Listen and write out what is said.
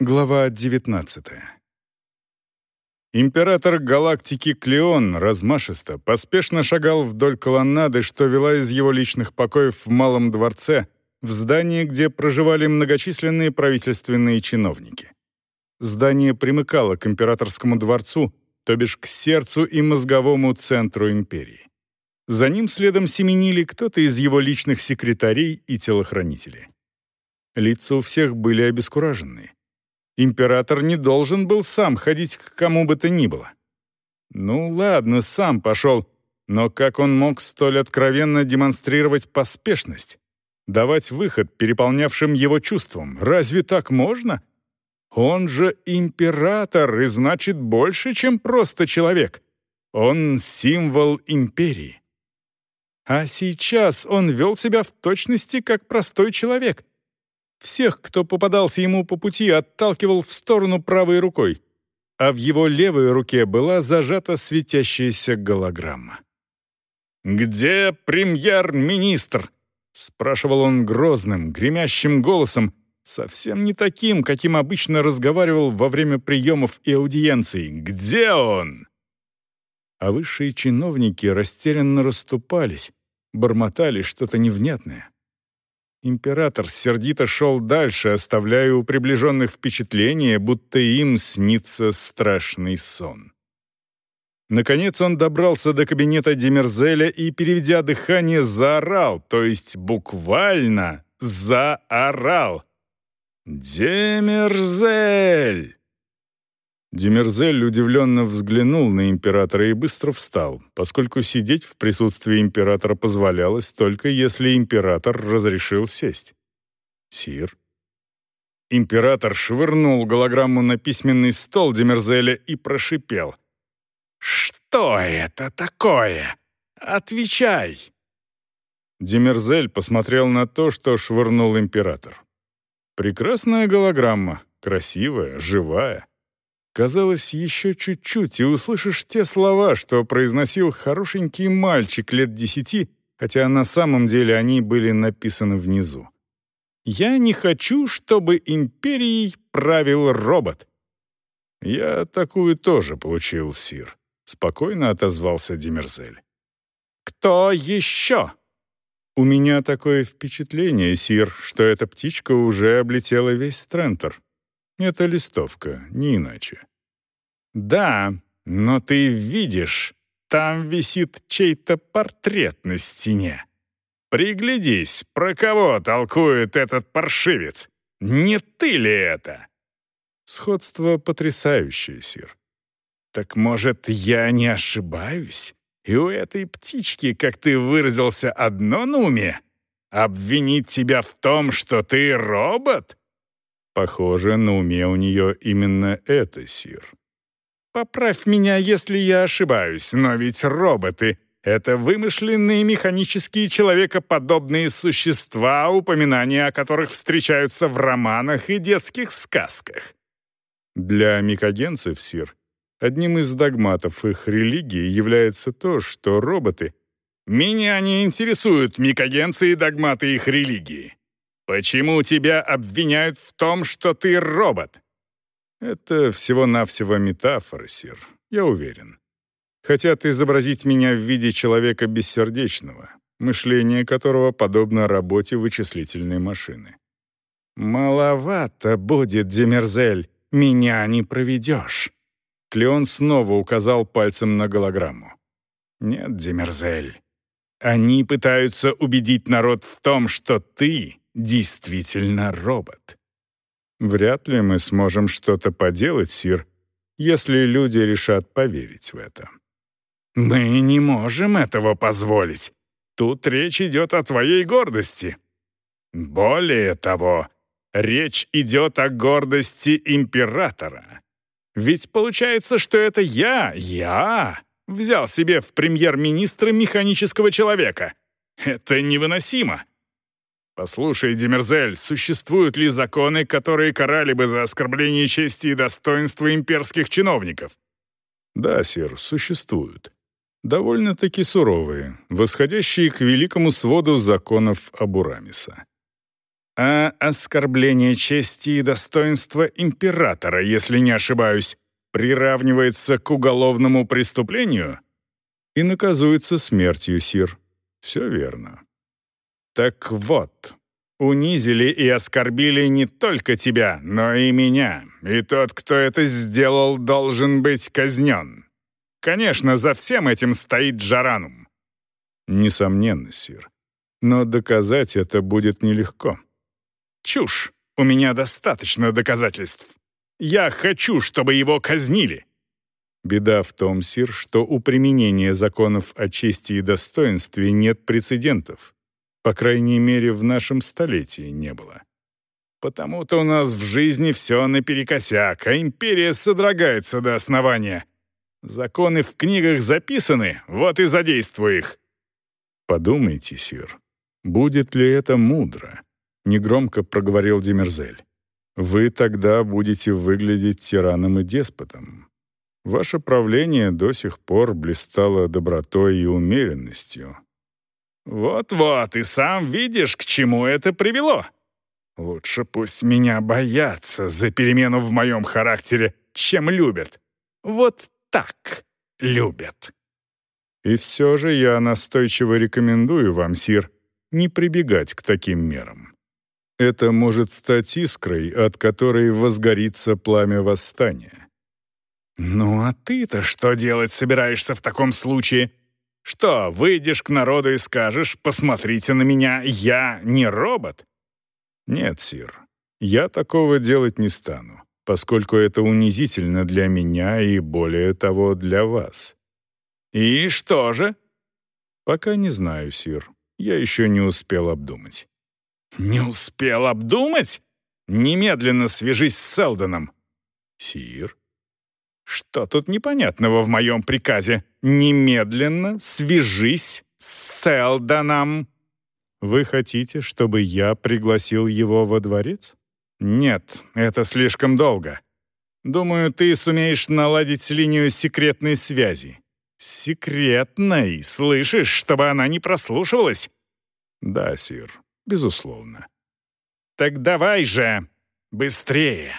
Глава 19 Император галактики Клеон размашисто, поспешно шагал вдоль колоннады, что вела из его личных покоев в Малом дворце, в здание, где проживали многочисленные правительственные чиновники. Здание примыкало к императорскому дворцу, то бишь к сердцу и мозговому центру империи. За ним следом семенили кто-то из его личных секретарей и телохранителей. Лица у всех были обескураженные. Император не должен был сам ходить к кому бы то ни было. Ну ладно, сам пошел, но как он мог столь откровенно демонстрировать поспешность? Давать выход переполнявшим его чувствам? Разве так можно? Он же император и значит больше, чем просто человек. Он символ империи. А сейчас он вел себя в точности как простой человек. Всех, кто попадался ему по пути, отталкивал в сторону правой рукой, а в его левой руке была зажата светящаяся голограмма. «Где премьер-министр?» — спрашивал он грозным, гремящим голосом, совсем не таким, каким обычно разговаривал во время приемов и аудиенций. «Где он?» А высшие чиновники растерянно расступались, бормотали что-то невнятное. Император сердито шел дальше, оставляя у приближенных впечатление, будто им снится страшный сон. Наконец он добрался до кабинета Демерзеля и, переведя дыхание, заорал, то есть буквально заорал. «Демерзель!» Демерзель удивленно взглянул на императора и быстро встал, поскольку сидеть в присутствии императора позволялось только если император разрешил сесть. «Сир». Император швырнул голограмму на письменный стол Демерзеля и прошипел. «Что это такое? Отвечай!» Демерзель посмотрел на то, что швырнул император. Прекрасная голограмма, красивая, живая. Казалось, еще чуть-чуть, и услышишь те слова, что произносил хорошенький мальчик лет десяти, хотя на самом деле они были написаны внизу. «Я не хочу, чтобы империей правил робот». «Я такую тоже получил, Сир», — спокойно отозвался Демерзель. «Кто еще?» «У меня такое впечатление, Сир, что эта птичка уже облетела весь Стрентер. Это листовка, не иначе. Да, но ты видишь, там висит чей-то портрет на стене. Приглядись, про кого толкует этот паршивец? Не ты ли это? Сходство потрясающее, Сир. Так может, я не ошибаюсь? И у этой птички, как ты выразился, одно на уме? Обвинить тебя в том, что ты робот? Похоже, на уме у нее именно это, Сир. Поправь меня, если я ошибаюсь, но ведь роботы — это вымышленные механические человекоподобные существа, упоминания о которых встречаются в романах и детских сказках. Для микогенцев, Сир, одним из догматов их религии является то, что роботы «Меня не интересуют микогенцы и догматы их религии. Почему тебя обвиняют в том, что ты робот?» Это всего-навсего метафора, сир, я уверен. Хотят изобразить меня в виде человека бессердечного, мышление которого подобно работе вычислительной машины. «Маловато будет, Демерзель, меня не проведешь». Клеон снова указал пальцем на голограмму. «Нет, Демерзель, они пытаются убедить народ в том, что ты действительно робот. Вряд ли мы сможем что-то поделать, Сир, если люди решат поверить в это. Мы не можем этого позволить. Тут речь идет о твоей гордости. Более того, речь идет о гордости императора. Ведь получается, что это я, я, взял себе в премьер-министра механического человека. Это невыносимо. Послушай, Демерзель, существуют ли законы, которые карали бы за оскорбление чести и достоинства имперских чиновников? Да, сир, существуют. Довольно-таки суровые, восходящие к великому своду законов Абурамиса. А оскорбление чести и достоинства императора, если не ошибаюсь, приравнивается к уголовному преступлению и наказуется смертью, сир. Все верно. Так вот, унизили и оскорбили не только тебя, но и меня, и тот, кто это сделал, должен быть казнен. Конечно, за всем этим стоит Джаранум. Несомненно, сир. Но доказать это будет нелегко. Чушь. У меня достаточно доказательств. Я хочу, чтобы его казнили. Беда в том, сир, что у применения законов о чести и достоинстве нет прецедентов. По крайней мере, в нашем столетии не было. Потому-то у нас в жизни все наперекосяк, а империя содрогается до основания. Законы в книгах записаны, вот и задействуй их. Подумайте, сир, будет ли это мудро? Негромко проговорил Демерзель. Вы тогда будете выглядеть тираном и деспотом. Ваше правление до сих пор блистало добротой и умеренностью. Вот-вот, и сам видишь, к чему это привело. Лучше пусть меня боятся за перемену в моем характере, чем любят. Вот так любят. И все же я настойчиво рекомендую вам, Сир, не прибегать к таким мерам. Это может стать искрой, от которой возгорится пламя восстания. «Ну а ты-то что делать собираешься в таком случае? Что, выйдешь к народу и скажешь, посмотрите на меня, я не робот?» «Нет, Сир, я такого делать не стану, поскольку это унизительно для меня и, более того, для вас». «И что же?» «Пока не знаю, Сир. Я еще не успел обдумать». «Не успел обдумать? Немедленно свяжись с Селдоном». «Сир?» «Что тут непонятного в моем приказе? Немедленно свяжись с Селдоном». «Вы хотите, чтобы я пригласил его во дворец?» «Нет, это слишком долго. Думаю, ты сумеешь наладить линию секретной связи. Секретной, слышишь, чтобы она не прослушивалась?» «Да, сир, безусловно». «Так давай же! Быстрее!»